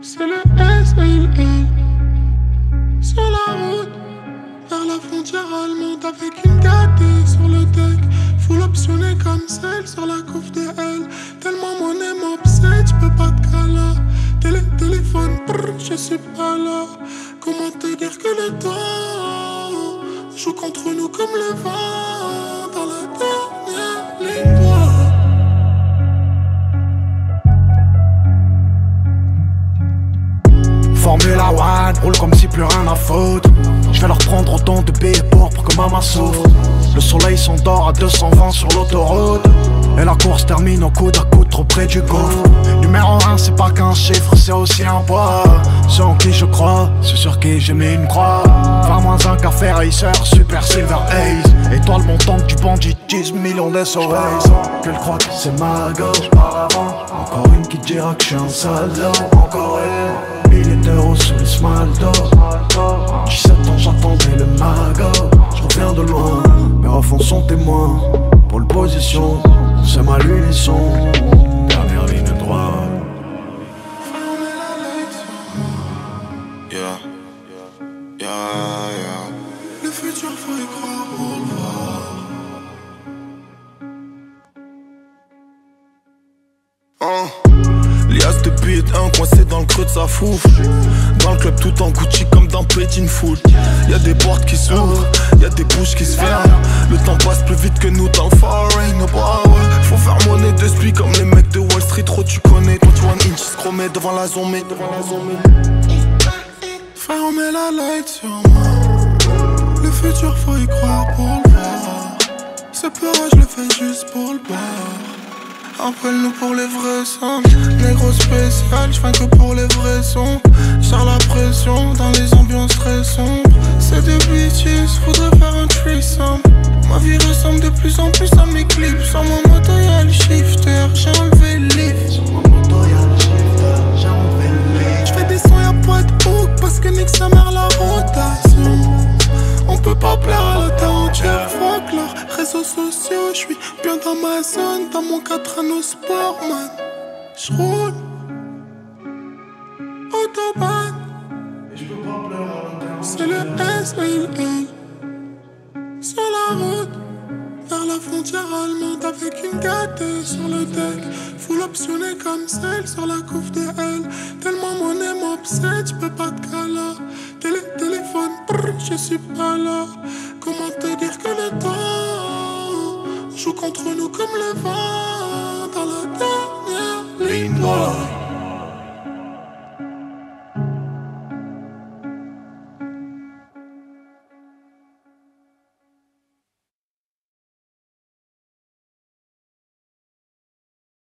C'est le S Sur la route, vers la frontière allemande avec une gâtée sur le deck. Full optionné comme celle sur la couve de L. Tellement mon aime m'obsède, j'peux pas te caler. Télé, téléphone, je suis pas là. Comment te dire que le temps joue contre nous comme le vent? Formula One, roule comme si plus rien à foutre. Je vais leur prendre autant de billets pour, pour que maman souffre. Le soleil s'endort à 220 sur l'autoroute. Et la course termine au coude à coude trop près du gouffre. Numéro 1, c'est pas qu'un chiffre, c'est aussi un poids. C'est en qui je crois, c'est sur qui j'ai mis une croix. 20 moins un café racer, super silver haze. Étoile montante du bandit, 10 millions d'SOS. Qu'elle croit que c'est ma gauche par avant. Encore une qui dira que je suis un salaud. Encore une. Milliers d'euros sur le smalto 17 ans j'attendais le mago Je reviens de loin, mes refs sont témoins Pour le position, c'est ma l'unisson Dernière ligne droite Yeah. Yeah, yeah. Le futur, faut y croire pour le voir. Hein Lias de beat, un coincé dans le creux de sa fouf Dans le club tout en Gucci comme dans Petit Fool Y'a des portes qui s'ouvrent, y'a des bouches qui se ferment Le temps passe plus vite que nous dans le foreign devant la mais devant la Frère, on met la light sur moi. Le futur, faut y croire pour le voir. Ce peur, je le fais juste pour le boire. Appelle-nous pour les vrais sommes. Négro spécial, je que pour les vrais sons. J'sers la pression dans les ambiances très sombres. C'est des bitches, faudrait faire un threesome. Ma vie ressemble de plus en plus à mes clips. Sans mon moto, plaire à la terre entière, fuck leurs réseaux sociaux. J'suis bien dans ma zone, dans mon 4 anneaux sport, man. J'roule. Autobahn. C'est le S Sur la route. Vers la frontière allemande avec une gâtée sur le deck. Full optionné comme celle sur la couve de L. Tellement mon aime m'obsède, j'peux pas te caler. Je suis pas là. Comment te dire que le temps joue contre nous comme le vent dans la dernière ligne.